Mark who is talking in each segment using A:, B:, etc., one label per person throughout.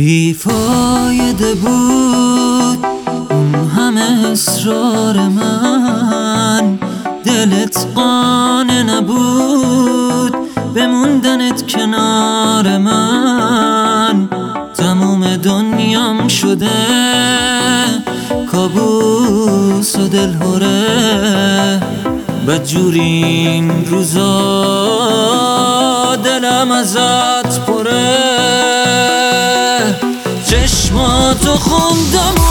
A: بیفایده بود اون همه اصرار من. دلت قانه نبود بموندنت کنار من. تموم دنیام شده کابوس و دلهوره. بدجورین روزا دلم ازت پره. چشماتو خوندم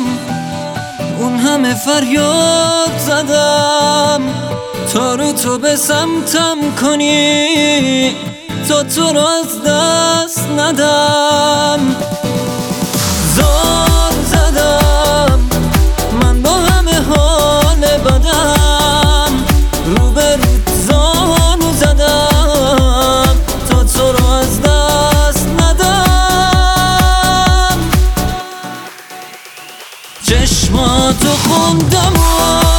A: زدم اون همه فریاد زدم. تا رو تو به سمتم کنی تا تو رو از دست ندم. چشماتو خوندم و